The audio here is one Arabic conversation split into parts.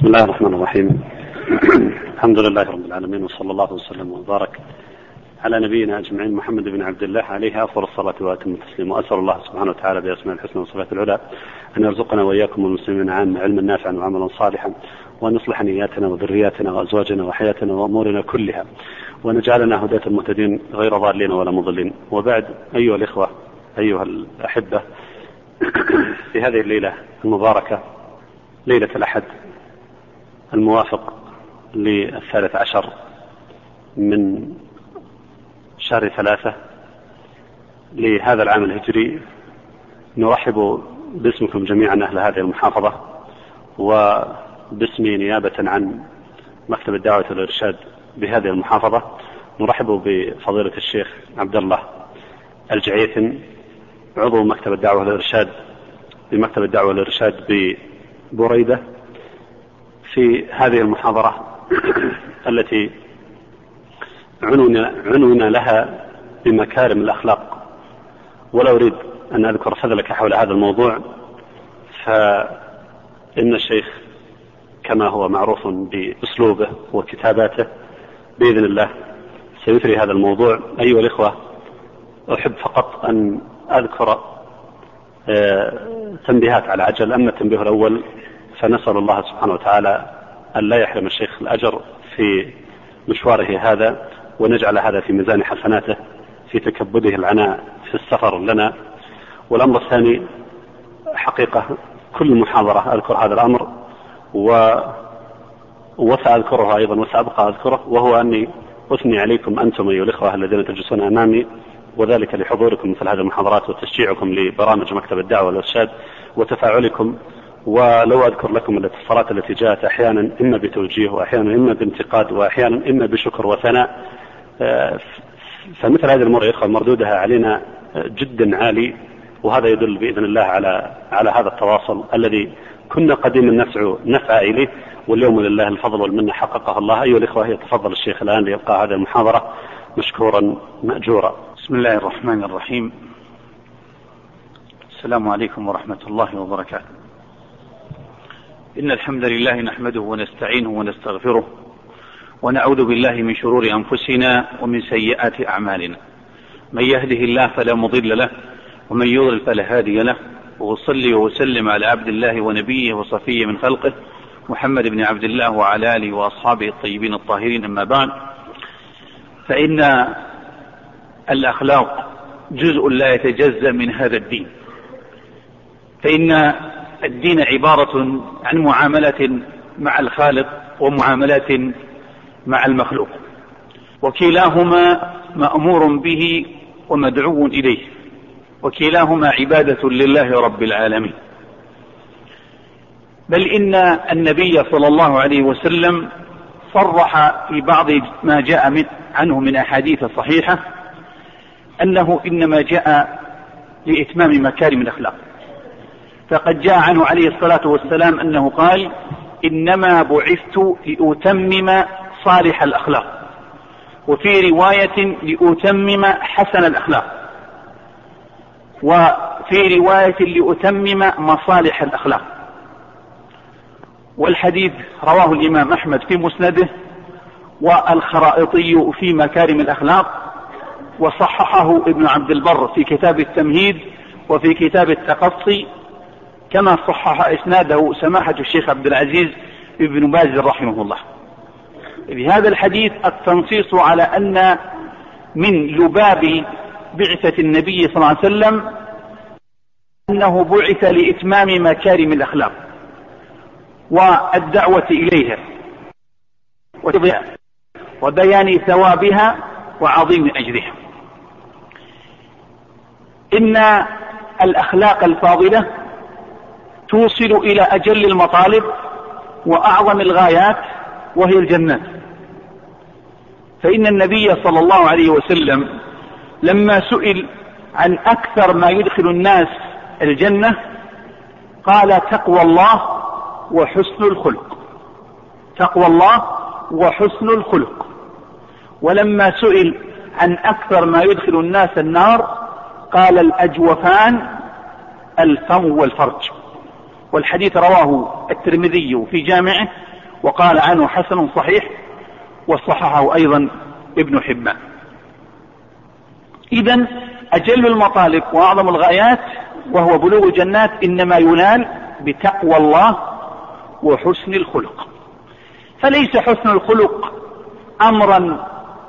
بسم الله الرحمن الرحيم. الحمد لله رب العالمين وصلى الله وسلم وبارك على نبينا أجمعين محمد بن عبد الله عليه أفضل الصلاة وأتم التسليم وأسأل الله سبحانه وتعالى بأسماء الحسنى وصفاته العلى أن يرزقنا وإياكم والمسلمين عامة علما نافعا وعملا صالحا وأن يصلح نياتنا وذرياتنا وأزواجنا وحياتنا وأمورنا كلها وأن يجعلنا هداة المهتدين غير ضالين ولا مضلين. وبعد أيها الإخوة أيها الأحبة في هذه الليلة المباركة ليلة الأحد الموافق للثالث عشر من شهر ثلاثة لهذا العام الهجري نرحب باسمكم جميعا أهل هذه المحافظة وباسمي نيابة عن مكتب الدعوة والإرشاد بهذه المحافظة. نرحب بفضيلة الشيخ عبد الله الجعيثن عضو مكتب الدعوة والإرشاد بمكتب الدعوة والإرشاد ببريدة. في هذه المحاضرة التي عنون لها بمكارم الأخلاق. ولا أريد أن أذكر فذلك حول هذا الموضوع فإن الشيخ كما هو معروف بأسلوبه وكتاباته بإذن الله سيثري هذا الموضوع. أيها الإخوة أحب فقط أن أذكر آه، تنبيهات على عجل. أما التنبيه الأول فنسأل الله سبحانه وتعالى أن لا يحرم الشيخ الأجر في مشواره هذا ونجعل هذا في ميزان حسناته في تكبده العناء في السفر لنا. والأمر الثاني حقيقة كل محاضرة أذكر هذا الأمر و وسأذكره أيضا وسأبقى أذكره وهو أني أثني عليكم أنتم أيها الإخوة الذين تجلسون أمامي وذلك لحضوركم مثل هذه المحاضرات وتشجيعكم لبرامج مكتب الدعوة والإرشاد وتفاعلكم ولو أذكر لكم الاتصالات التي جاءت أحيانا إما بتوجيه وأحيانا إما بانتقاد وأحيانا إما بشكر وثناء. آه، فمثل هذه الأمور يا إخوة مردودها علينا جدا عالي وهذا يدل بإذن الله على على هذا التواصل الذي كنا قديما نسعى نسعى إليه واليوم لله الفضل والمنة حققه الله. أيها الإخوة يتفضل الشيخ الآن ليبقى هذه المحاضرة مشكورا مأجورا. بسم الله الرحمن الرحيم. السلام عليكم ورحمة الله وبركاته. إن الحمد لله نحمده ونستعينه ونستغفره ونعوذ بالله من شرور أنفسنا ومن سيئات أعمالنا. من يهده الله فلا مضل له ومن يضلل فلا هادي له. وأصلي وأسلم على عبد الله ونبيه وصفيه من خلقه محمد بن عبد الله وعلى آله وأصحابه الطيبين الطاهرين. أما بعد فإن الأخلاق جزء لا يتجزأ من هذا الدين. فإن الدين عبارة عن معاملة مع الخالق ومعاملة مع المخلوق. وكلاهما مأمور به ومدعو إليه. وكلاهما عبادة لله رب العالمين. بل إن النبي صلى الله عليه وسلم صرح في بعض ما جاء من عنه من أحاديث صحيحة أنه إنما جاء لإتمام مكارم الأخلاق. فقد جاء عنه عليه الصلاة والسلام أنه قال إنما بعثت لأتمم صالح الأخلاق وفي رواية لأتمم حسن الأخلاق وفي رواية لأتمم مصالح الأخلاق والحديث رواه الإمام أحمد في مسنده والخرائطي في مكارم الأخلاق وصححه ابن عبد البر في كتاب التمهيد وفي كتاب التقصي كما صحح إسناده سماحة الشيخ عبد العزيز ابن باز رحمه الله. في هذا الحديث التنصيص على أن من لباب بعثة النبي صلى الله عليه وسلم أنه بعث لإتمام مكارم الأخلاق والدعوة إليها وبيان ثوابها وعظيم أجرها. إن الأخلاق الفاضلة توصل إلى أجل المطالب وأعظم الغايات وهي الجنات فإن النبي صلى الله عليه وسلم لما سئل عن أكثر ما يدخل الناس الجنة قال تقوى الله وحسن الخلق. تقوى الله وحسن الخلق. ولما سئل عن أكثر ما يدخل الناس النار قال الأجوفان الفم والفرج. والحديث رواه الترمذي في جامعه وقال عنه حسن صحيح وصححه أيضا ابن حبان. إذا أجل المطالب وأعظم الغايات وهو بلوغ الجنات إنما ينال بتقوى الله وحسن الخلق. فليس حسن الخلق أمرا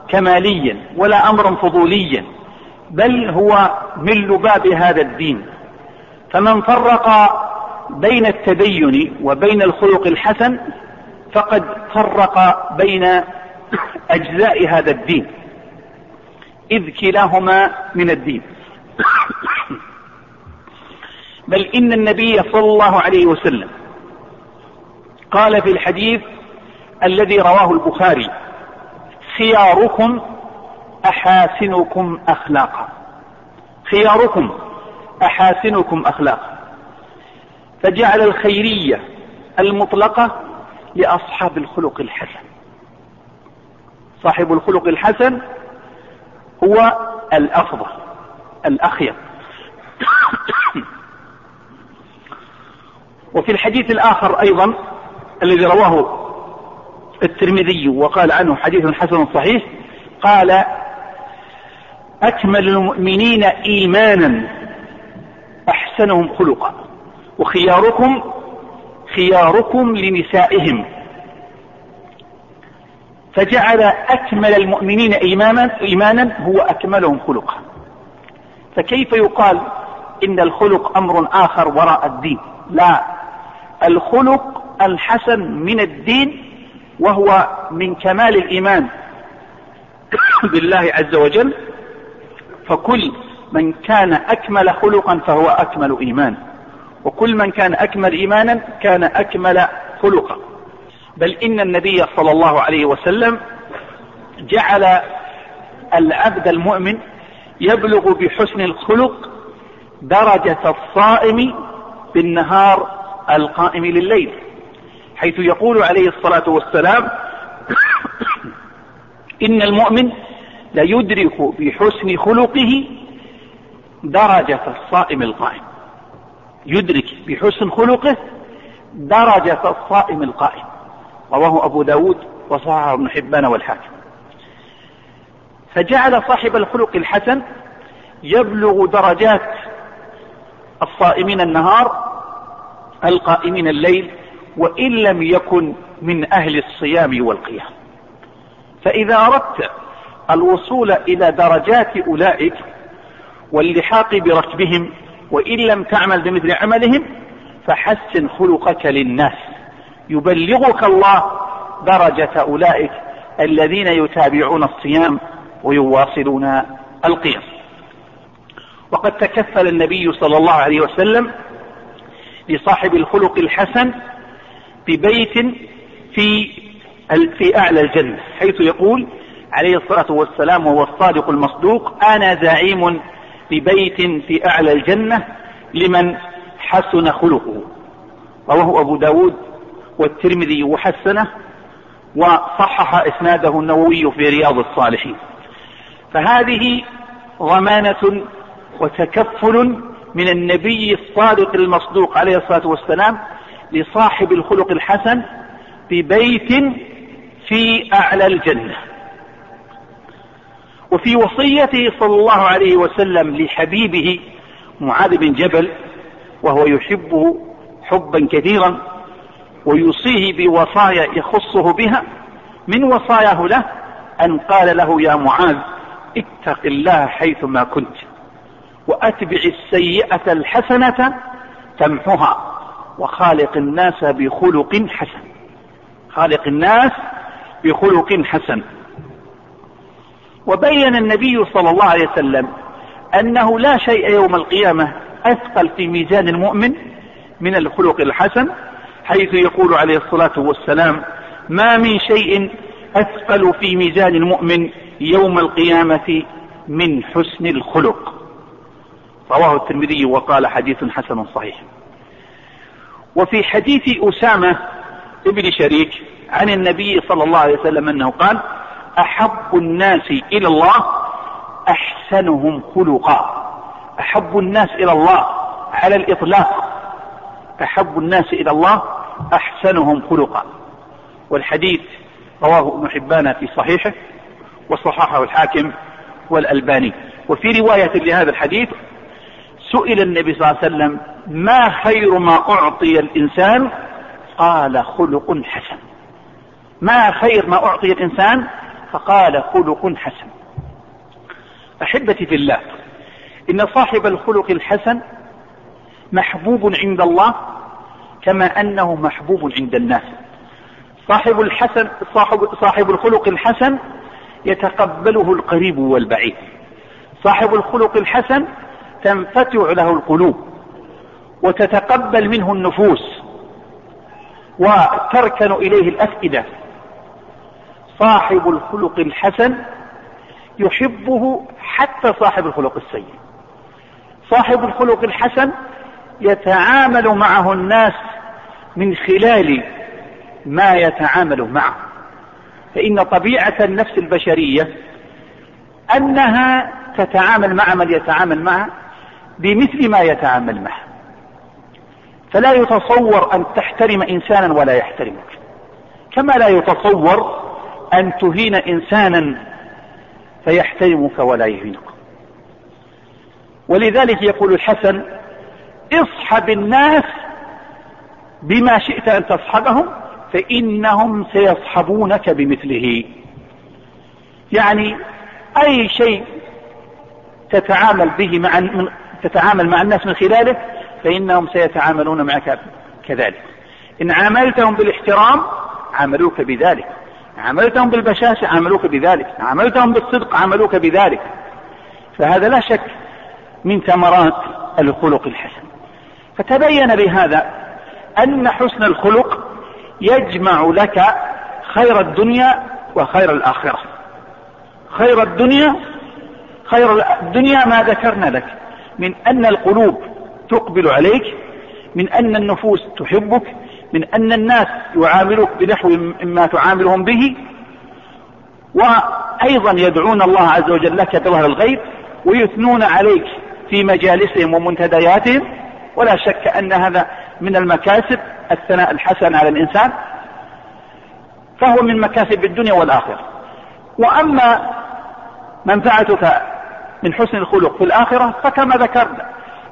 كماليا ولا أمرا فضوليا بل هو من لباب هذا الدين. فمن فرق بين التدين وبين الخلق الحسن فقد فرق بين أجزاء هذا الدين إذ كلاهما من الدين. بل إن النبي صلى الله عليه وسلم قال في الحديث الذي رواه البخاري خياركم أحاسنكم أخلاقا. خياركم أحاسنكم أخلاقا. فجعل الخيرية المطلقة لأصحاب الخلق الحسن. صاحب الخلق الحسن هو الأفضل الأخير. وفي الحديث الآخر أيضا الذي رواه الترمذي وقال عنه حديث حسن صحيح قال أكمل المؤمنين إيمانا أحسنهم خلقا. وخياركم خياركم لنسائهم. فجعل أكمل المؤمنين إيمانا, إيمانا هو أكملهم خلقا. فكيف يقال إن الخلق أمر آخر وراء الدين؟ لا. الخلق الحسن من الدين وهو من كمال الإيمان بالله عز وجل. فكل من كان أكمل خلقا فهو أكمل إيمان. وكل من كان أكمل إيمانا كان أكمل خلقا. بل إن النبي صلى الله عليه وسلم جعل العبد المؤمن يبلغ بحسن الخلق درجة الصائم بالنهار القائم لليل. حيث يقول عليه الصلاة والسلام إن المؤمن ليدرك بحسن خلقه درجة الصائم القائم. يدرك بحسن خلقه درجة الصائم القائم. رواه أبو داود وصححه ابن حبان والحاكم. فجعل صاحب الخلق الحسن يبلغ درجات الصائمين النهار القائمين الليل وإن لم يكن من أهل الصيام والقيام. فإذا أردت الوصول إلى درجات أولئك واللحاق بركبهم وإن لم تعمل بمثل عملهم فحسن خلقك للناس. يبلغك الله درجة أولئك الذين يتابعون الصيام ويواصلون القيام. وقد تكفل النبي صلى الله عليه وسلم لصاحب الخلق الحسن ببيت في في أعلى الجنة حيث يقول عليه الصلاة والسلام وهو الصادق المصدوق أنا زعيم ببيت في أعلى الجنة لمن حسن خلقه. رواه أبو داود والترمذي وحسنه وصحح إسناده النووي في رياض الصالحين. فهذه ضمانه وتكفل من النبي الصادق المصدوق عليه الصلاة والسلام لصاحب الخلق الحسن ببيت في أعلى الجنة. وفي وصيته صلى الله عليه وسلم لحبيبه معاذ بن جبل وهو يحبه حبا كثيرا ويوصيه بوصايا يخصه بها من وصاياه له أن قال له يا معاذ اتق الله حيثما كنت وأتبع السيئة الحسنة تمحها وخالق الناس بخلق حسن خالق الناس بخلق حسن. وبين النبي صلى الله عليه وسلم أنه لا شيء يوم القيامة أثقل في ميزان المؤمن من الخلق الحسن حيث يقول عليه الصلاة والسلام ما من شيء أثقل في ميزان المؤمن يوم القيامة من حسن الخلق. رواه الترمذي وقال حديث حسن صحيح. وفي حديث أسامة ابن شريك عن النبي صلى الله عليه وسلم أنه قال أحب الناس إلى الله أحسنهم خلقا. أحب الناس إلى الله على الإطلاق. أحب الناس إلى الله أحسنهم خلقا. والحديث رواه ابن حبان في صحيحه وصححه الحاكم والألباني. وفي رواية لهذا الحديث سئل النبي صلى الله عليه وسلم ما خير ما أعطي الإنسان؟ قال خلق حسن. ما خير ما أعطي الإنسان؟ فقال خلق حسن. أحبتي في الله إن صاحب الخلق الحسن محبوب عند الله كما أنه محبوب عند الناس. صاحب الحسن صاحب, صاحب الخلق الحسن يتقبله القريب والبعيد. صاحب الخلق الحسن تنفتح له القلوب وتتقبل منه النفوس وتركن إليه الأفئدة. صاحب الخلق الحسن يحبه حتى صاحب الخلق السيء. صاحب الخلق الحسن يتعامل معه الناس من خلال ما يتعامل معه. فإن طبيعة النفس البشرية أنها تتعامل مع من يتعامل معه بمثل ما يتعامل معه. فلا يتصور أن تحترم إنسانا ولا يحترمك. كما لا يتصور أن تهين إنسانا فيحترمك ولا يهينك. ولذلك يقول الحسن اصحب الناس بما شئت أن تصحبهم فإنهم سيصحبونك بمثله. يعني أي شيء تتعامل به مع من تتعامل مع الناس من خلاله فإنهم سيتعاملون معك كذلك. إن عاملتهم بالاحترام عاملوك بذلك. عاملتهم بالبشاشة عاملوك بذلك. عاملتهم بالصدق عاملوك بذلك. فهذا لا شك من ثمرات الخلق الحسن. فتبين بهذا أن حسن الخلق يجمع لك خير الدنيا وخير الآخرة. خير الدنيا خير الدنيا ما ذكرنا لك. من أن القلوب تقبل عليك من أن النفوس تحبك من أن الناس يعاملوك بنحو مما تعاملهم به وأيضا يدعون الله عز وجل لك بظهر الغيب ويثنون عليك في مجالسهم ومنتدياتهم ولا شك أن هذا من المكاسب الثناء الحسن على الإنسان فهو من مكاسب الدنيا والآخرة. وأما منفعتك من حسن الخلق في الآخرة فكما ذكرنا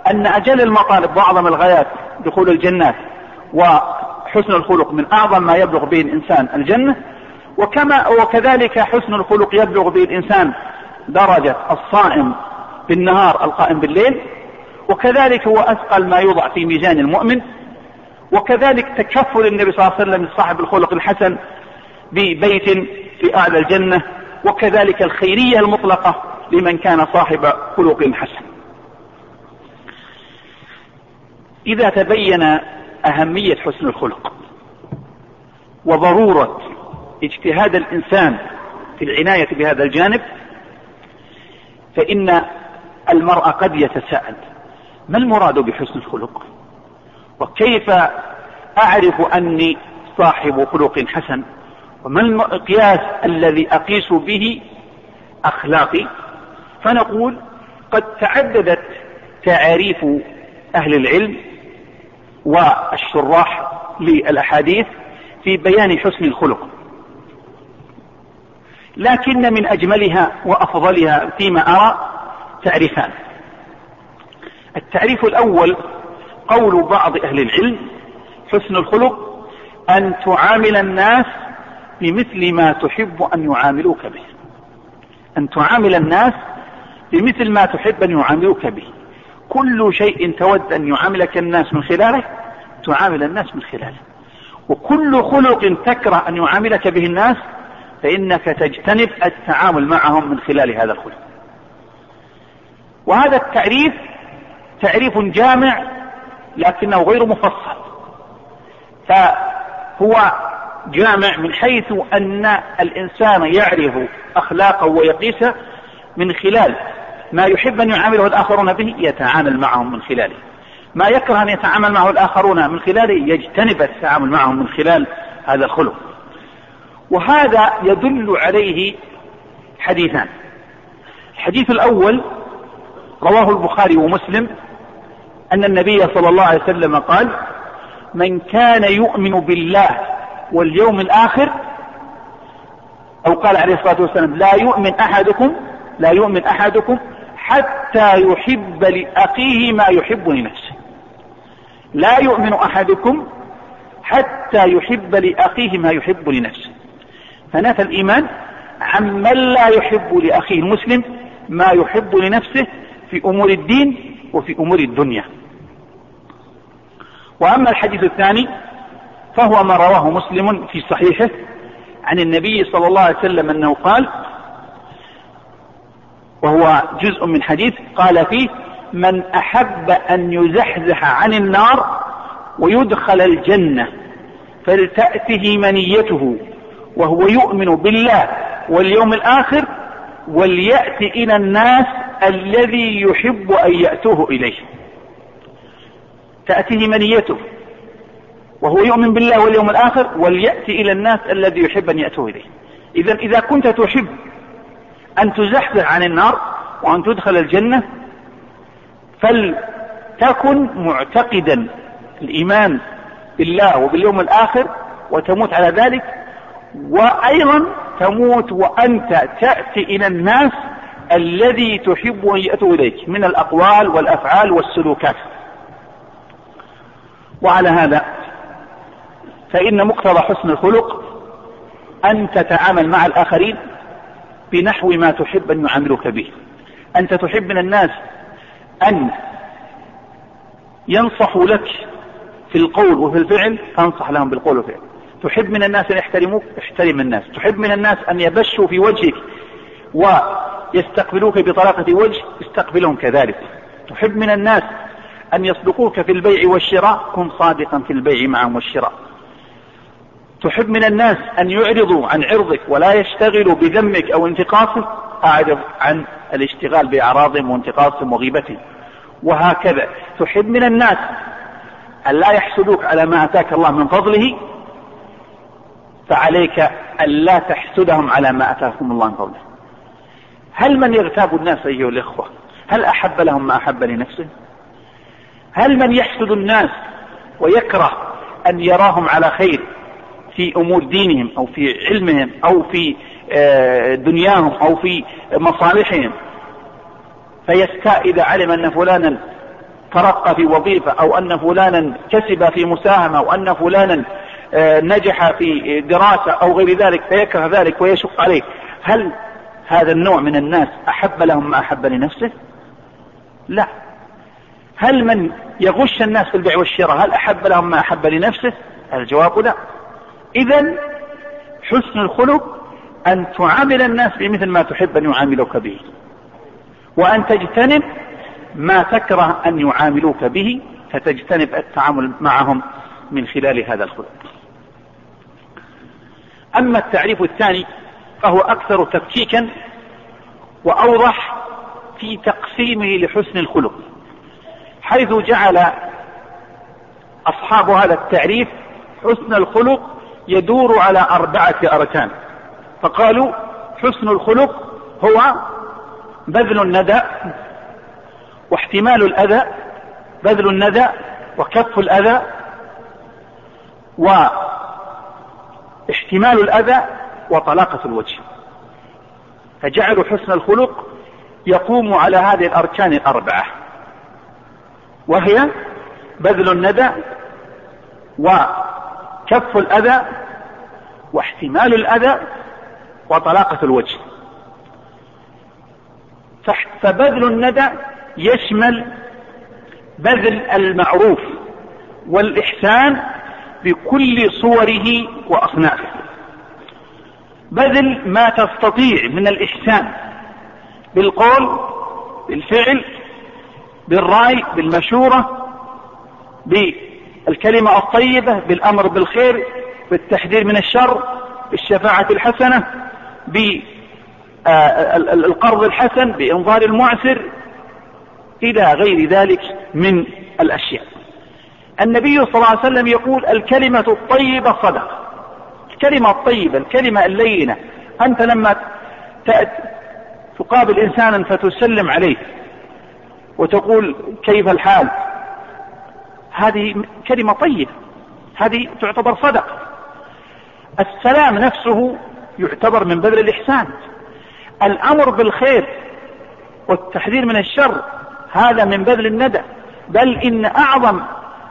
أن أجل المطالب وأعظم الغايات دخول الجنات وحسن الخلق من أعظم ما يبلغ به الإنسان الجنة وكما وكذلك حسن الخلق يبلغ به الإنسان درجة الصائم بالنهار القائم بالليل وكذلك هو أثقل ما يوضع في ميزان المؤمن وكذلك تكفل النبي صلى الله عليه وسلم صاحب الخلق الحسن ببيت في أعلى الجنة وكذلك الخيرية المطلقة لمن كان صاحب خلق حسن. إذا تبين أهمية حسن الخلق. وضرورة اجتهاد الإنسان في العناية بهذا الجانب فإن المرء قد يتساءل ما المراد بحسن الخلق؟ وكيف أعرف أني صاحب خلق حسن؟ وما المقياس الذي أقيس به أخلاقي؟ فنقول قد تعددت تعاريف أهل العلم والشراح للأحاديث في بيان حسن الخلق. لكن من أجملها وأفضلها فيما أرى تعريفان. التعريف الأول قول بعض أهل العلم حسن الخلق أن تعامل الناس بمثل ما تحب أن يعاملوك به. أن تعامل الناس بمثل ما تحب أن يعاملوك به. كل شيء تود أن يعاملك الناس من خلاله تعامل الناس من خلاله. وكل خلق تكره أن يعاملك به الناس فإنك تجتنب التعامل معهم من خلال هذا الخلق. وهذا التعريف تعريف جامع لكنه غير مفصل. فهو جامع من حيث أن الإنسان يعرف أخلاقه ويقيسه من خلال ما يحب أن يعامله الآخرون به يتعامل معهم من خلاله. ما يكره أن يتعامل معه الآخرون من خلاله يجتنب التعامل معهم من خلال هذا الخلق. وهذا يدل عليه حديثان. الحديث الأول رواه البخاري ومسلم أن النبي صلى الله عليه وسلم قال من كان يؤمن بالله واليوم الآخر أو قال عليه الصلاة والسلام لا يؤمن أحدكم لا يؤمن أحدكم حتى يحب لأخيه ما يحب لنفسه. لا يؤمن أحدكم حتى يحب لأخيه ما يحب لنفسه. فنفى الإيمان عمن لا يحب لأخيه المسلم ما يحب لنفسه في أمور الدين وفي أمور الدنيا. وأما الحديث الثاني فهو ما رواه مسلم في صحيحه عن النبي صلى الله عليه وسلم أنه قال وهو جزء من حديث قال فيه من أحب أن يزحزح عن النار ويدخل الجنة فلتأته منيته وهو يؤمن بالله واليوم الآخر وليأتي إلى الناس الذي يحب أن يأتوه إليه. تأتيه منيته وهو يؤمن بالله واليوم الآخر وليأتي إلى الناس الذي يحب أن يأتوه إليه. إذا إذا كنت تحب أن تزحزح عن النار وأن تدخل الجنة فلتكن معتقدا الإيمان بالله وباليوم الآخر وتموت على ذلك وأيضا تموت وأنت تأتي إلى الناس الذي تحب أن يأتوا إليك من الأقوال والأفعال والسلوكات. وعلى هذا فإن مقتضى حسن الخلق أن تتعامل مع الآخرين بنحو ما تحب أن يعاملوك به. أنت تحب من الناس أن ينصحوا لك في القول وفي الفعل فانصح لهم بالقول والفعل. تحب من الناس أن يحترموك؟ احترم الناس. تحب من الناس أن يبشوا في وجهك ويستقبلوك بطلاقة وجه؟ استقبلهم كذلك. تحب من الناس أن يصدقوك في البيع والشراء؟ كن صادقا في البيع معهم والشراء. تحب من الناس أن يعرضوا عن عرضك ولا يشتغلوا بذمك أو انتقاصك أعرض عن الاشتغال بأعراضهم وانتقاصهم وغيبتهم وهكذا. تحب من الناس أن لا يحسدوك على ما أتاك الله من فضله فعليك أن لا تحسدهم على ما أتاكم الله من فضله. هل من يغتاب الناس أيها الإخوة؟ هل أحب لهم ما أحب لنفسه؟ هل من يحسد الناس ويكره أن يراهم على خير؟ في أمور دينهم أو في علمهم أو في آه، دنياهم أو في مصالحهم. فيستاء إذا علم أن فلانا ترقى في وظيفة أو أن فلانا كسب في مساهمة أو أن فلانا آه، نجح في دراسة أو غير ذلك فيكره ذلك ويشق عليه. هل هذا النوع من الناس أحب لهم ما أحب لنفسه؟ لا. هل من يغش الناس في البيع والشراء هل أحب لهم ما أحب لنفسه؟ الجواب لا. إذا حسن الخلق أن تعامل الناس بمثل ما تحب أن يعاملوك به. وأن تجتنب ما تكره أن يعاملوك به فتجتنب التعامل معهم من خلال هذا الخلق. أما التعريف الثاني فهو أكثر تفكيكا وأوضح في تقسيمه لحسن الخلق حيث جعل أصحاب هذا التعريف حسن الخلق يدور على أربعة أركان. فقالوا حسن الخلق هو بذل الندى واحتمال الأذى بذل الندى وكف الأذى واحتمال الأذى وطلاقة الوجه. فجعلوا حسن الخلق يقوم على هذه الأركان الأربعة. وهي بذل الندى وكف الأذى واحتمال الأذى وطلاقة الوجه. فبذل الندى يشمل بذل المعروف والإحسان بكل صوره وأصنافه. بذل ما تستطيع من الإحسان بالقول بالفعل بالرأي بالمشورة بالكلمة الطيبة بالأمر بالخير بالتحذير من الشر بالشفاعة الحسنة بالقرض الحسن بإنظار المعسر إلى غير ذلك من الأشياء. النبي صلى الله عليه وسلم يقول الكلمة الطيبة صدقة. الكلمة الطيبة الكلمة اللينة. أنت لما تقابل إنسانا فتسلم عليه وتقول كيف الحال؟ هذه كلمة طيبة. هذه تعتبر صدقة السلام نفسه يعتبر من بذل الإحسان. الأمر بالخير والتحذير من الشر هذا من بذل الندى. بل إن أعظم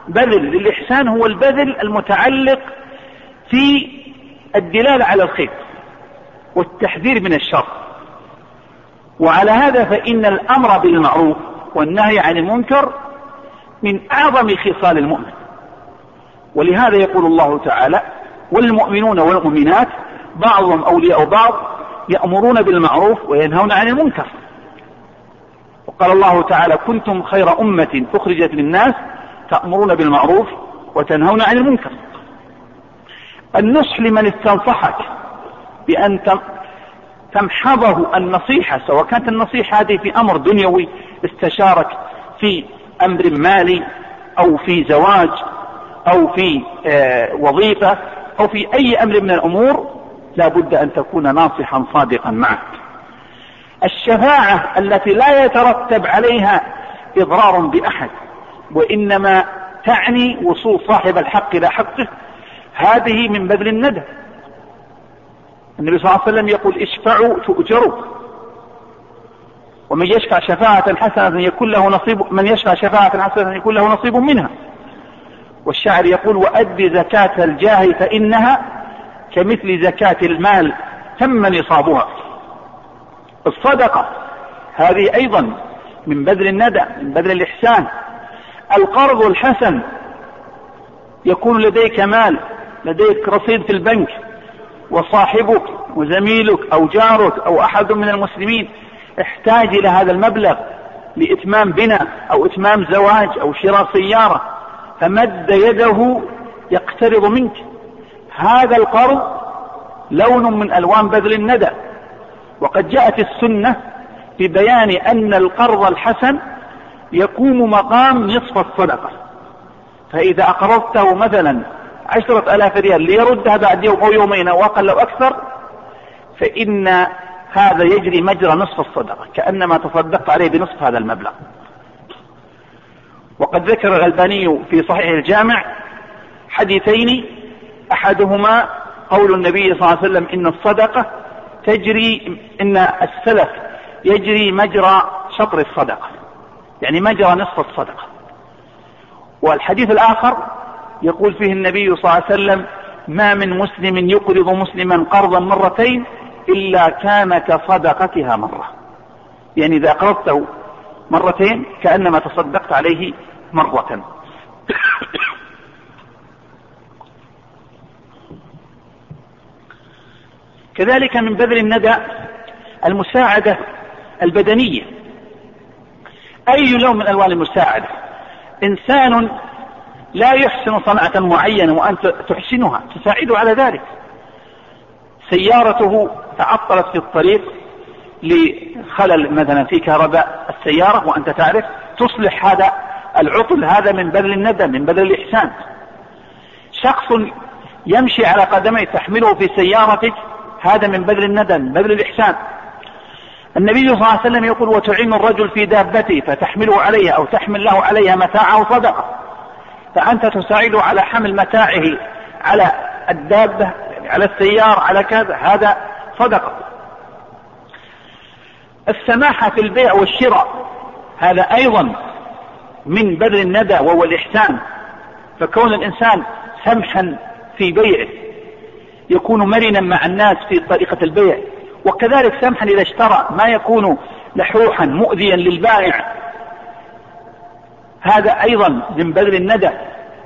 بذل للإحسان هو البذل المتعلق في الدلالة على الخير والتحذير من الشر. وعلى هذا فإن الأمر بالمعروف والنهي عن المنكر من أعظم خصال المؤمن. ولهذا يقول الله تعالى والمؤمنون والمؤمنات بعضهم أولياء بعض يأمرون بالمعروف وينهون عن المنكر. وقال الله تعالى كنتم خير أمة أخرجت للناس تأمرون بالمعروف وتنهون عن المنكر. النصح لمن استنصحك بأن تمحضه النصيحة سواء كانت النصيحة هذه في أمر دنيوي استشارك في أمر مالي أو في زواج أو في آه، وظيفة أو في أي أمر من الأمور لا بد أن تكون ناصحا صادقا معه الشفاعة التي لا يترتب عليها إضرار بأحد وإنما تعني وصول صاحب الحق إلى حقه هذه من بذل الندى النبي صلى الله عليه وسلم يقول اشفعوا تؤجروا. ومن يشفع شفاعة حسنة يكون له نصيب من يشفع شفاعة حسنة يكون له نصيب منها. والشاعر يقول وأد زكاة الجاه فإنها كمثل زكاة المال تم نصابها. الصدقة هذه أيضا من بذل الندى من بذل الإحسان. القرض الحسن يكون لديك مال لديك رصيد في البنك وصاحبك وزميلك أو جارك أو أحد من المسلمين. احتاج إلى هذا المبلغ لإتمام بناء أو إتمام زواج أو شراء سيارة فمد يده يقترض منك. هذا القرض لون من ألوان بذل الندى. وقد جاءت السنة ببيان أن القرض الحسن يقوم مقام نصف الصدقة. فإذا أقرضته مثلا عشرة ألاف ريال ليردها بعد يوم أو يومين أو أقل أو أكثر فإن هذا يجري مجرى نصف الصدقة كأنما تصدقت عليه بنصف هذا المبلغ. وقد ذكر الألباني في صحيح الجامع حديثين أحدهما قول النبي صلى الله عليه وسلم إن الصدقة تجري إن السلف يجري مجرى شطر الصدقة يعني مجرى نصف الصدقة. والحديث الآخر يقول فيه النبي صلى الله عليه وسلم ما من مسلم يقرض مسلما قرضا مرتين إلا كان كصدقتها مرة. يعني إذا أقرضته مرتين كأنما تصدقت عليه مرة. كذلك من بذل الندى المساعدة البدنية. أي نوع من ألوان المساعدة؟ إنسان لا يحسن صنعة معينة وأنت تحسنها تساعده على ذلك. سيارته تعطلت في الطريق لخلل مثلا في كهرباء السيارة وأنت تعرف تصلح هذا العطل هذا من بذل الندى من بذل الإحسان. شخص يمشي على قدميه تحمله في سيارتك هذا من بذل الندى من بذل الإحسان. النبي صلى الله عليه وسلم يقول وتعين الرجل في دابته فتحمله عليها أو تحمل له عليها متاعه صدقة. فأنت تساعده على حمل متاعه على الدابة على السيارة على كذا هذا صدقة. السماحة في البيع والشراء هذا أيضا من بذل الندى وهو الإحسان. فكون الإنسان سمحا في بيعه يكون مرنا مع الناس في طريقة البيع. وكذلك سمحا إذا اشترى ما يكون لحوحا مؤذيا للبائع. هذا أيضا من بذل الندى.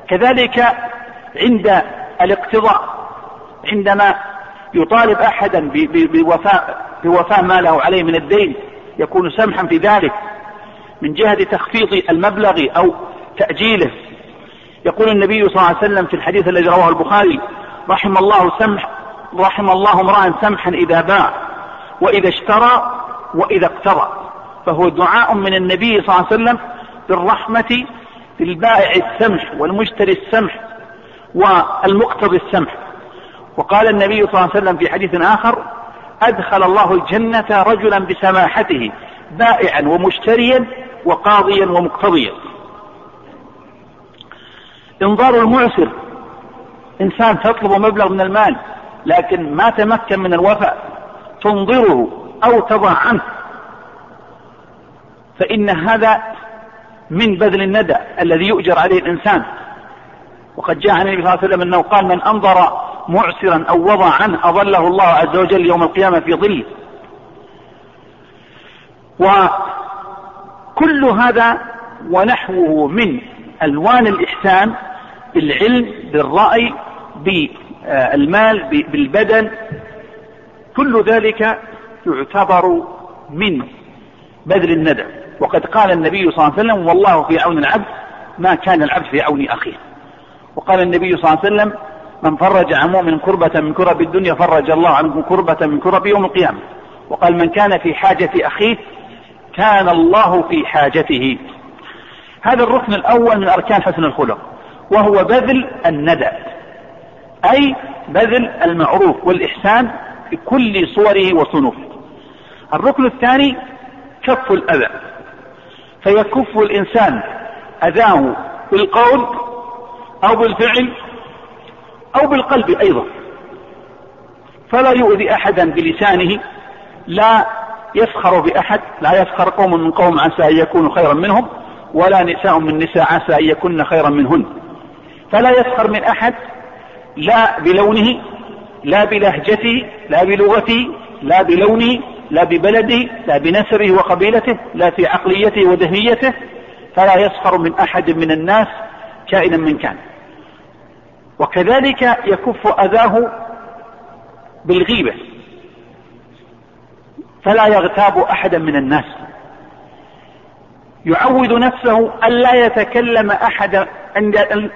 كذلك عند الاقتضاء عندما يطالب أحدا بوفاء بوفاء ما له عليه من الدين يكون سمحا في ذلك. من جهة تخفيض المبلغ أو تأجيله. يقول النبي صلى الله عليه وسلم في الحديث الذي رواه البخاري رحم الله سمح رحم الله امرأ سمحا إذا باع وإذا اشترى وإذا اقترى. فهو دعاء من النبي صلى الله عليه وسلم بالرحمة للبائع السمح والمشتري السمح والمقتضي السمح. وقال النبي صلى الله عليه وسلم في حديث آخر أدخل الله الجنة رجلا بسماحته بائعا ومشتريا وقاضيا ومقتضيا. إنظار المعسر. إنسان تطلب مبلغ من المال لكن ما تمكن من الوفاء تنظره أو تضع عنه. فإن هذا من بذل الندى الذي يؤجر عليه الإنسان. وقد جاء عن النبي صلى الله عليه وسلم أنه قال من أنظر معسرا أو وضع عنه أظله الله عز وجل يوم القيامة في ظله. وكل هذا ونحوه من ألوان الإحسان بالعلم بالرأي بالمال بالبدن كل ذلك يعتبر من بذل الندى. وقد قال النبي صلى الله عليه وسلم والله في عون العبد ما كان العبد في عون أخيه. وقال النبي صلى الله عليه وسلم من فرج عن مؤمن كربة من كرب الدنيا فرج الله عنه كربة من كرب يوم القيامة. وقال من كان في حاجة أخيه كان الله في حاجته. هذا الركن الأول من أركان حسن الخلق وهو بذل الندى أي بذل المعروف والإحسان في كل صوره وصنوفه. الركن الثاني كف الأذى فيكف الإنسان أذاه بالقول أو بالفعل أو بالقلب أيضا. فلا يؤذي أحدا بلسانه لا يسخر بأحد لا يسخر قوم من قوم عسى أن يكونوا خيرا منهم ولا نساء من نساء عسى أن يكن خيرا منهن. فلا يسخر من أحد لا بلونه لا بلهجته لا بلغته لا بلونه لا ببلده لا بنسبه وقبيلته لا في عقليته ودهنيته. فلا يسخر من أحد من الناس كائنا من كان. وكذلك يكف أذاه بالغيبة. فلا يغتاب أحدا من الناس. يعود نفسه أن لا يتكلم أحد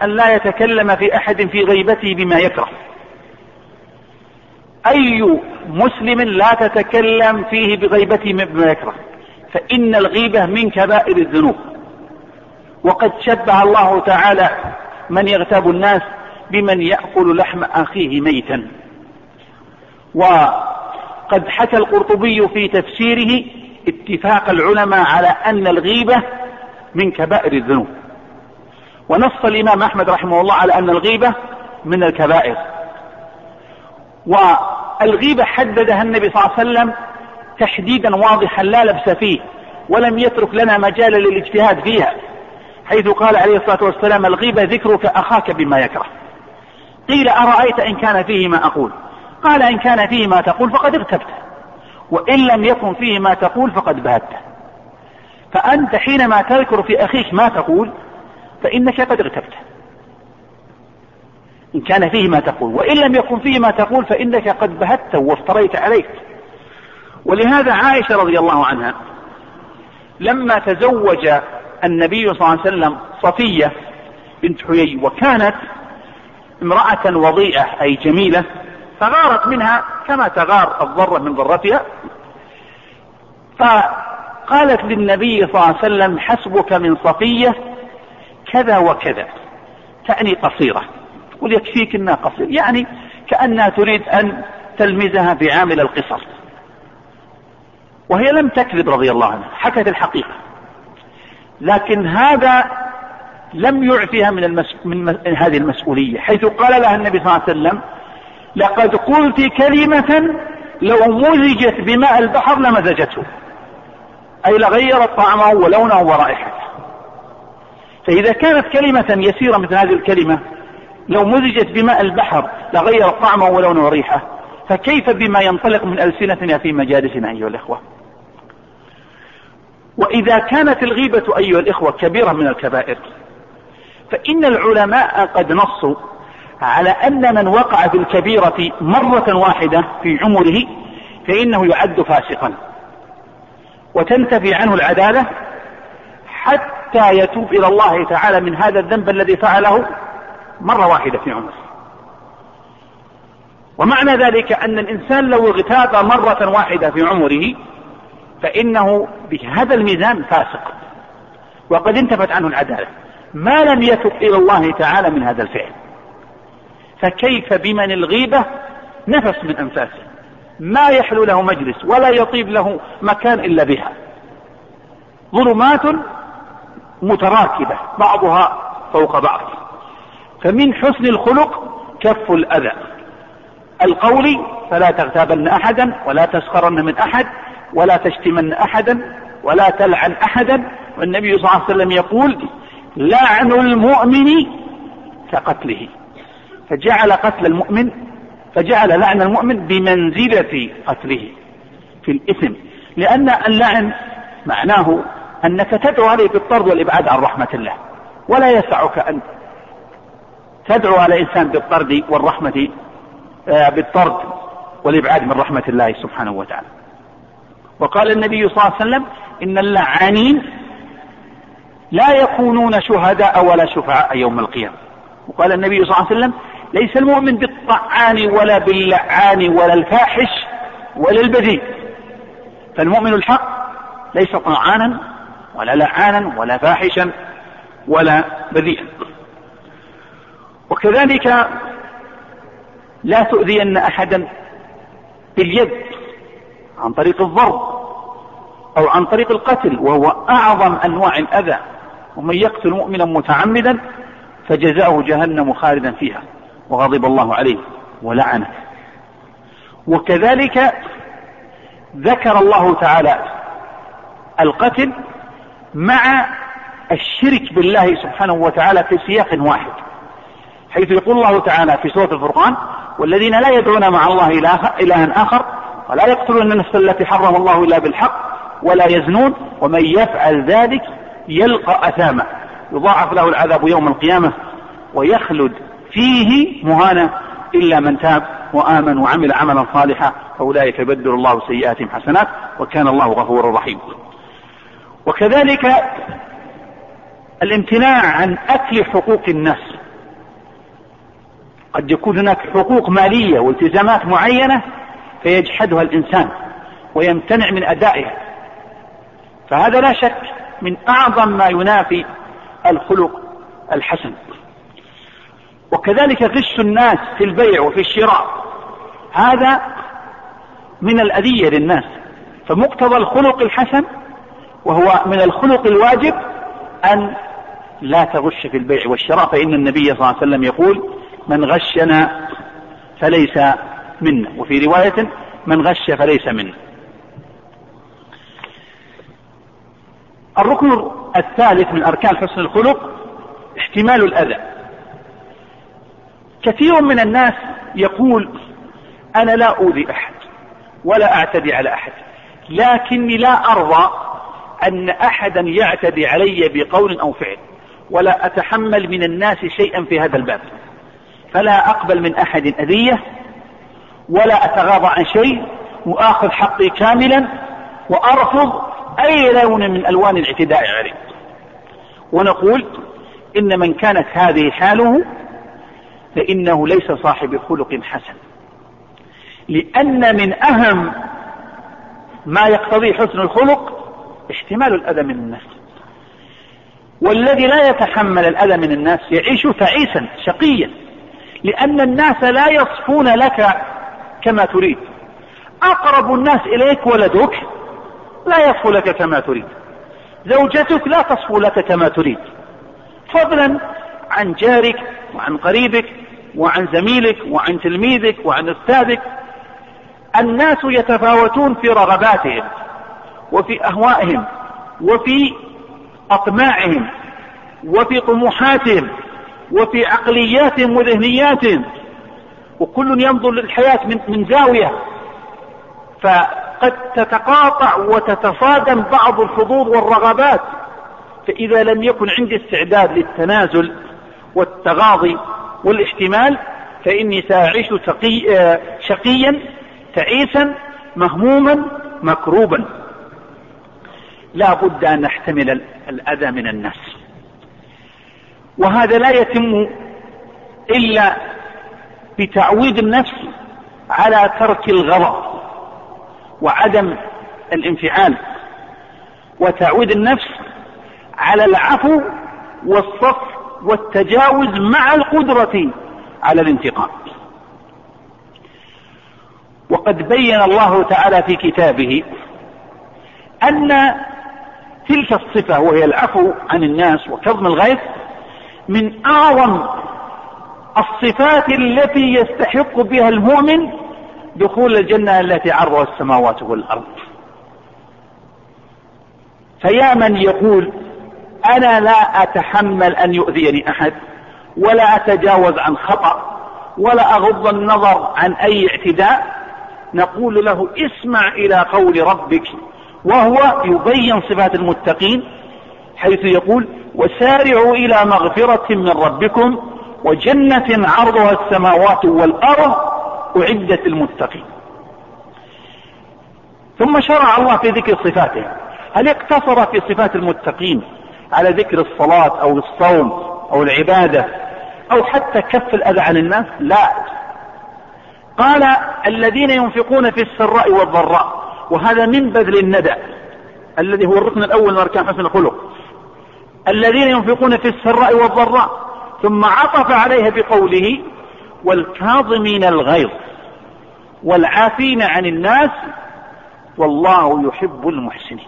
أن لا يتكلم في أحد في غيبته بما يكره. أي مسلم لا تتكلم فيه بغيبته بما يكره. فإن الغيبة من كبائر الذنوب. وقد شبه الله تعالى من يغتاب الناس بمن يأكل لحم أخيه ميتا. وقد حكى القرطبي في تفسيره اتفاق العلماء على أن الغيبة من كبائر الذنوب. ونص الإمام أحمد رحمه الله على أن الغيبة من الكبائر. والغيبة حددها النبي صلى الله عليه وسلم تحديدا واضحا لا لبس فيه ولم يترك لنا مجالا للاجتهاد فيها حيث قال عليه الصلاة والسلام الغيبة ذكرك أخاك بما يكره. قيل أرأيت إن كان فيه ما أقول؟ قال إن كان فيه ما تقول فقد اغتبته وإن لم يكن فيه ما تقول فقد بهته فأنت حينما تذكر في أخيك ما تقول فإنك قد اغتبته إن كان فيه ما تقول. وإن لم يكن فيه ما تقول فإنك قد بهته وافتريت عليه ولهذا عائشة رضي الله عنها لما تزوج النبي صلى الله عليه وسلم صفية بنت حيي وكانت امرأة وضيئة أي جميلة فغارت منها كما تغار الضرة من ضرتها. فقالت للنبي صلى الله عليه وسلم حسبك من صفية كذا وكذا تعني قصيرة. وليكفيك إنها قصيرة. يعني كأنها تريد أن تلمزها في عامل القصر. وهي لم تكذب رضي الله عنها حكت الحقيقة. لكن هذا لم يعفها من, المس... من هذه المسؤولية حيث قال لها النبي صلى الله عليه وسلم لقد قلت كلمة لو مزجت بماء البحر لمزجته أي لغيرت طعمه ولونه ورائحته. فإذا كانت كلمة يسيرة مثل هذه الكلمة لو مزجت بماء البحر لغيرت طعمه ولونه وريحة فكيف بما ينطلق من ألسنتنا في مجالسنا أيها الإخوة؟ وإذا كانت الغيبة أيها الإخوة كبيرة من الكبائر فإن العلماء قد نصوا على أن من وقع في الكبيرة مرة واحدة في عمره فإنه يعد فاسقا. وتنتفي عنه العدالة حتى يتوب إلى الله تعالى من هذا الذنب الذي فعله مرة واحدة في عمره. ومعنى ذلك أن الإنسان لو اغتاب مرة واحدة في عمره فإنه بهذا الميزان فاسق. وقد انتفت عنه العدالة. ما لم يتب إلى الله تعالى من هذا الفعل. فكيف بمن الغيبة نفس من أنفاسه. ما يحلو له مجلس ولا يطيب له مكان إلا بها. ظلمات متراكبة بعضها فوق بعض. فمن حسن الخلق كف الأذى. القول فلا تغتابن أحدا ولا تسخرن من أحد ولا تشتمن أحدا ولا تلعن أحدا. والنبي صلى الله عليه وسلم يقول لعن المؤمن كقتله. فجعل قتل المؤمن فجعل لعن المؤمن بمنزلة قتله في الإثم. لأن اللعن معناه أنك تدعو عليه بالطرد والإبعاد عن رحمة الله ولا يسعك أن تدعو على إنسان بالطرد والرحمة آه، بالطرد والإبعاد من رحمة الله سبحانه وتعالى. وقال النبي صلى الله عليه وسلم إن اللعانين لا يكونون شهداء ولا شفعاء يوم القيامة. وقال النبي صلى الله عليه وسلم ليس المؤمن بالطعان ولا باللعان ولا الفاحش ولا البذيء. فالمؤمن الحق ليس طعانا ولا لعانا ولا فاحشا ولا بذيئا. وكذلك لا تؤذين أحدا باليد عن طريق الضرب أو عن طريق القتل وهو أعظم أنواع الأذى. ومن يقتل مؤمنا متعمدا فجزاؤه جهنم خالدا فيها وغضب الله عليه ولعنه. وكذلك ذكر الله تعالى القتل مع الشرك بالله سبحانه وتعالى في سياق واحد حيث يقول الله تعالى في سورة الفرقان والذين لا يدعون مع الله إلها آخر ولا يقتلون النفس التي حرم الله إلا بالحق ولا يزنون ومن يفعل ذلك يلقى أثاما يضاعف له العذاب يوم القيامة ويخلد فيه مهانا إلا من تاب وآمن وعمل عملا صالحا فأولئك يبدل الله سيئاتهم حسنات وكان الله غفورا رحيما وكذلك الامتناع عن أكل حقوق الناس. قد يكون هناك حقوق مالية والتزامات معينة فيجحدها الإنسان ويمتنع من أدائها فهذا لا شك من أعظم ما ينافي الخلق الحسن. وكذلك غش الناس في البيع وفي الشراء. هذا من الأذية للناس. فمقتضى الخلق الحسن وهو من الخلق الواجب أن لا تغش في البيع والشراء. فإن النبي صلى الله عليه وسلم يقول من غشنا فليس منا. وفي رواية من غش فليس منا. الركن الثالث من أركان حسن الخلق احتمال الأذى. كثير من الناس يقول أنا لا أؤذي أحد ولا أعتدي على أحد لكني لا أرضى أن أحدا يعتدي علي بقول أو فعل ولا أتحمل من الناس شيئا في هذا الباب. فلا أقبل من أحد أذية ولا أتغاضى عن شيء وآخذ حقي كاملا وأرفض أي لون من ألوان الاعتداء عليه. ونقول إن من كانت هذه حاله فإنه ليس صاحب خلق حسن. لأن من أهم ما يقتضي حسن الخلق احتمال الأذى من الناس. والذي لا يتحمل الأذى من الناس يعيش تعيسا شقيا. لأن الناس لا يصفون لك كما تريد. أقرب الناس إليك ولدك لا يصفو لك كما تريد. زوجتك لا تصفو لك كما تريد. فضلا عن جارك وعن قريبك وعن زميلك وعن تلميذك وعن أستاذك. الناس يتفاوتون في رغباتهم وفي أهوائهم وفي أطماعهم وفي طموحاتهم وفي عقلياتهم وذهنياتهم. وكل ينظر للحياة من, زاوية. فقد تتقاطع وتتصادم بعض الحظوظ والرغبات. فإذا لم يكن عندي استعداد للتنازل والتغاضي والاحتمال فإني سأعيش شقي شقيا تعيسا مهموما مكروبا. لا بد أن نحتمل الأذى من الناس. وهذا لا يتم إلا بتعويد النفس على ترك الغضب. وعدم الانفعال وتعويد النفس على العفو والصف والتجاوز مع القدرة على الانتقام. وقد بين الله تعالى في كتابه أن تلك الصفة وهي العفو عن الناس وكظم الغيظ من أعظم الصفات التي يستحق بها المؤمن دخول الجنة التي عرضها السماوات والأرض. فيا من يقول أنا لا أتحمل أن يؤذيني أحد ولا أتجاوز عن خطأ ولا أغض النظر عن أي اعتداء. نقول له اسمع إلى قول ربك وهو يبين صفات المتقين حيث يقول وسارعوا إلى مغفرة من ربكم وجنة عرضها السماوات والأرض أعدت المتقين ثم شرع الله في ذكر صفاته. هل اقتصر في صفات المتقين على ذكر الصلاة أو الصوم أو العبادة أو حتى كف الأذى عن الناس؟ لا. قال الذين ينفقون في السراء والضراء وهذا من بذل الندى الذي هو الركن الأول من أركان حسن الخلق. الذين ينفقون في السراء والضراء ثم عطف عليها بقوله والكاظمين الغيظ والعافين عن الناس والله يحب المحسنين.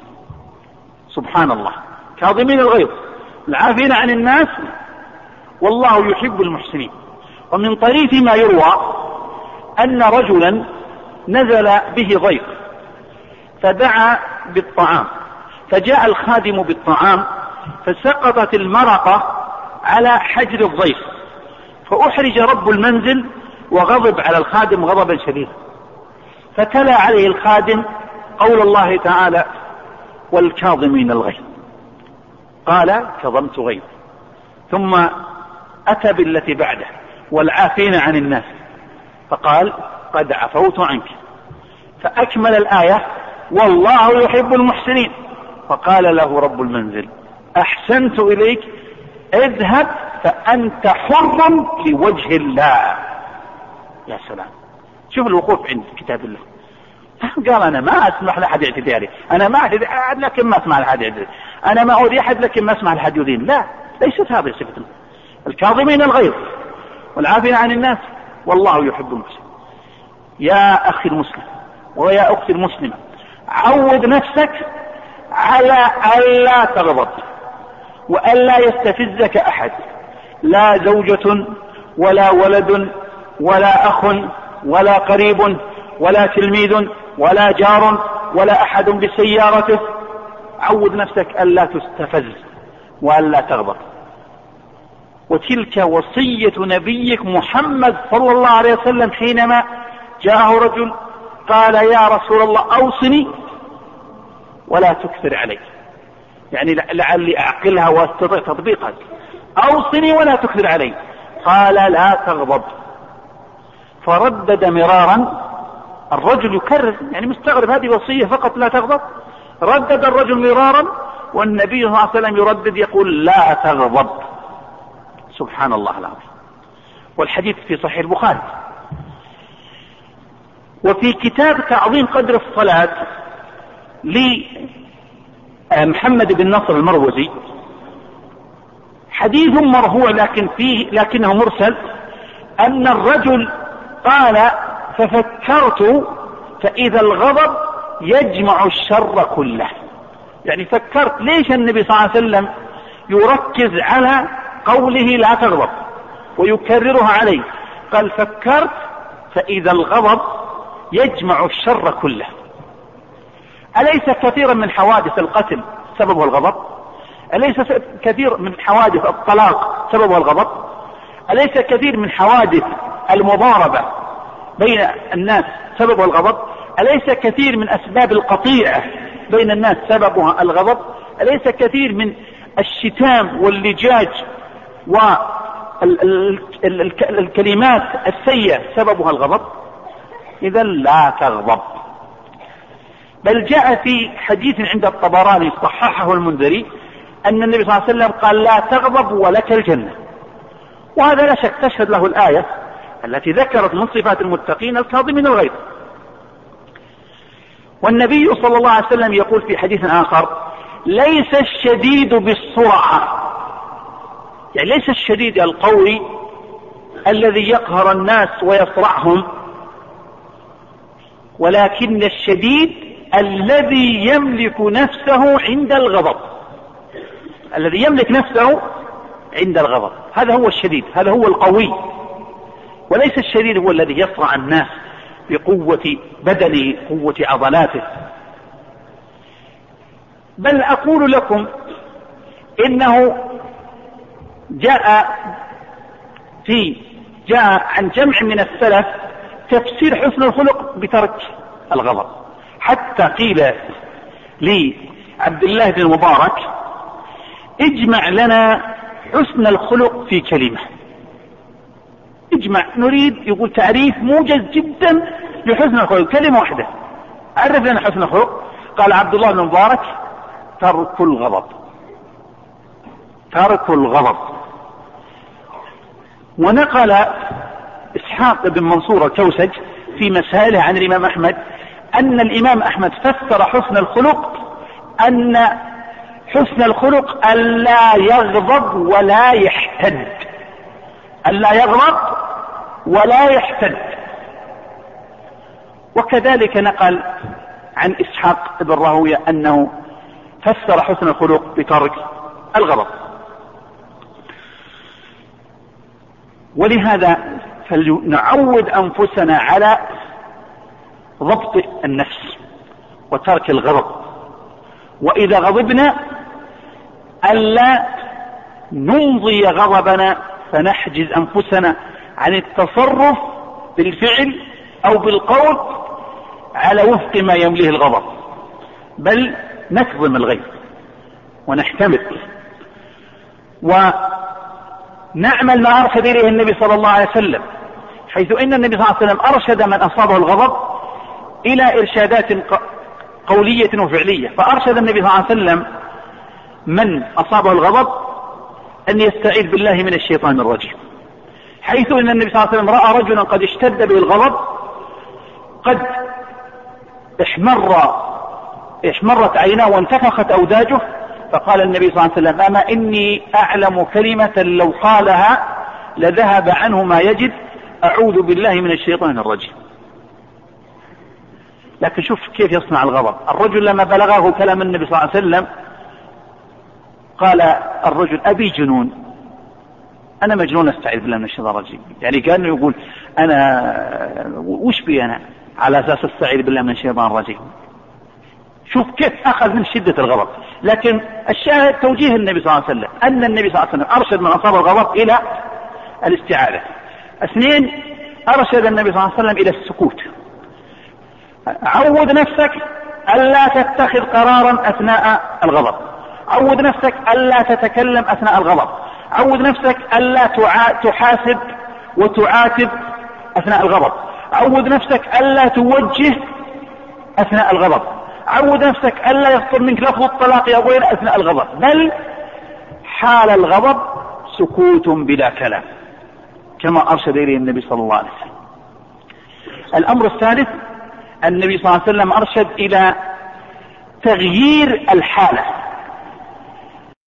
سبحان الله. كاظمين الغيظ العافين عن الناس والله يحب المحسنين. ومن طريف ما يروى أن رجلا نزل به ضيف فدعا بالطعام فجاء الخادم بالطعام فسقطت المرقة على حجر الضيف فأحرج رب المنزل وغضب على الخادم غضبا شديدا. فتلا عليه الخادم قول الله تعالى والكاظمين الغيظ. قال كظمت غيظ. ثم أتى بالتي بعده والعافين عن الناس. فقال قد عفوت عنك. فأكمل الآية والله يحب المحسنين. فقال له رب المنزل أحسنت إليك اذهب فأنت حر لوجه الله. يا سلام. شوف الوقوف عند كتاب الله. قال أنا ما أسمح لأحد يعتدي علي أنا ما أعتدي أحد لكن ما أسمع لأحد يعتدي أنا ما أؤذي أحد لكن ما أسمع لأحد يؤذين لا ليست هذه صفة الكاظمين الغيظ والعافين عن الناس. والله يحب المحسن. يا أخي المسلم ويا أختي المسلمة عود نفسك على ألا تغضب وألا يستفزك أحد. لا زوجة ولا ولد ولا أخ ولا قريب ولا تلميذ ولا جار ولا أحد بسيارته. عود نفسك ألا تستفز وألا تغضب وتلك وصية نبيك محمد صلى الله عليه وسلم حينما جاءه رجل قال يا رسول الله أوصني ولا تكثر علي. يعني لعلي أعقلها وأستطيع تطبيقها. أوصني ولا تكثر علي. قال لا تغضب. فردد مرارا. الرجل يكرر يعني مستغرب هذه وصية فقط لا تغضب. ردد الرجل مرارا والنبي صلى الله عليه وسلم يردد يقول لا تغضب. سبحان الله العظيم. والحديث في صحيح البخاري. وفي كتاب تعظيم قدر الصلاة لمحمد بن نصر المروزي حديث مرفوع لكن فيه لكنه مرسل أن الرجل قال ففكرت فإذا الغضب يجمع الشر كله. يعني فكرت ليش النبي صلى الله عليه وسلم يركز على قوله لا تغضب ويكررها عليه؟ قال فكرت فإذا الغضب يجمع الشر كله. أليس كثيرا من حوادث القتل سببه الغضب؟ أليس كثير من حوادث الطلاق سببها الغضب؟ أليس كثير من حوادث المضاربة بين الناس سببها الغضب؟ أليس كثير من أسباب القطيعة بين الناس سببها الغضب؟ أليس كثير من الشتام واللجاج والكلمات السيئة سببها الغضب؟ إذا لا تغضب. بل جاء في حديث عند الطبراني صححه المنذري أن النبي صلى الله عليه وسلم قال لا تغضب ولك الجنة. وهذا لا شك تشهد له الآية التي ذكرت من صفات المتقين الكاظمين الغيظ والنبي صلى الله عليه وسلم يقول في حديث آخر ليس الشديد بالسرعة. يعني ليس الشديد القوي الذي يقهر الناس ويصرعهم ولكن الشديد الذي يملك نفسه عند الغضب. الذي يملك نفسه عند الغضب. هذا هو الشديد هذا هو القوي. وليس الشديد هو الذي يصرع الناس بقوة بدنه قوة عضلاته. بل أقول لكم إنه جاء في جاء عن جمع من السلف تفسير حسن الخلق بترك الغضب. حتى قيل لعبد الله بن المبارك اجمع لنا حسن الخلق في كلمة. اجمع. نريد يقول تعريف موجز جدا لحسن الخلق. كلمة واحدة. عرف لنا حسن الخلق. قال عبد الله بن المبارك ترك الغضب. ترك الغضب. ونقل إسحاق بن منصور الكوسج في مسائله عن الإمام أحمد أن الإمام أحمد فسر حسن الخلق أن حسن الخلق ألا يغضب ولا يحتد. ألا يغضب ولا يحتد. وكذلك نقل عن إسحاق بن راهوية أنه فسر حسن الخلق بترك الغضب. ولهذا فلنعود أنفسنا على ضبط النفس وترك الغضب. وإذا غضبنا ألا نمضي غضبنا فنحجز أنفسنا عن التصرف بالفعل أو بالقول على وفق ما يمليه الغضب بل نكظم الغيظ ونحتمل. ونعمل ما ارشد اليه النبي صلى الله عليه وسلم حيث إن النبي صلى الله عليه وسلم أرشد من أصابه الغضب إلى إرشادات قولية وفعلية فأرشد النبي صلى الله عليه وسلم من أصابه الغضب أن يستعيذ بالله من الشيطان الرجيم. حيث إن النبي صلى الله عليه وسلم رأى رجلا قد اشتد به الغضب قد احمر احمرت عيناه وانتفخت أوداجه فقال النبي صلى الله عليه وسلم أما إني أعلم كلمة لو قالها لذهب عنه ما يجد أعوذ بالله من الشيطان الرجيم. لكن شوف كيف يصنع الغضب. الرجل لما بلغه كلام النبي صلى الله عليه وسلم قال الرجل أبي جنون. أنا مجنون أستعيذ بالله من الشيطان الرجيم. يعني كأنه يقول أنا وش بي أنا؟ على أساس أستعيذ بالله من الشيطان الرجيم. شوف كيف أخذ من شدة الغضب. لكن الشاهد توجيه النبي صلى الله عليه وسلم أن النبي صلى الله عليه وسلم أرشد من أصاب الغضب إلى الاستعاذة. اثنين أرشد النبي صلى الله عليه وسلم إلى السكوت. عود نفسك ألا تتخذ قرارا أثناء الغضب. عود نفسك ألا تتكلم أثناء الغضب. عود نفسك ألا تحاسب وتعاتب أثناء الغضب. عود نفسك ألا توجه أثناء الغضب. عود نفسك ألا يصدر منك لفظ الطلاق يا غير أثناء الغضب. بل حال الغضب سكوت بلا كلام كما أرشد إليه النبي صلى الله عليه وسلم. الأمر الثالث النبي صلى الله عليه وسلم أرشد إلى تغيير الحالة.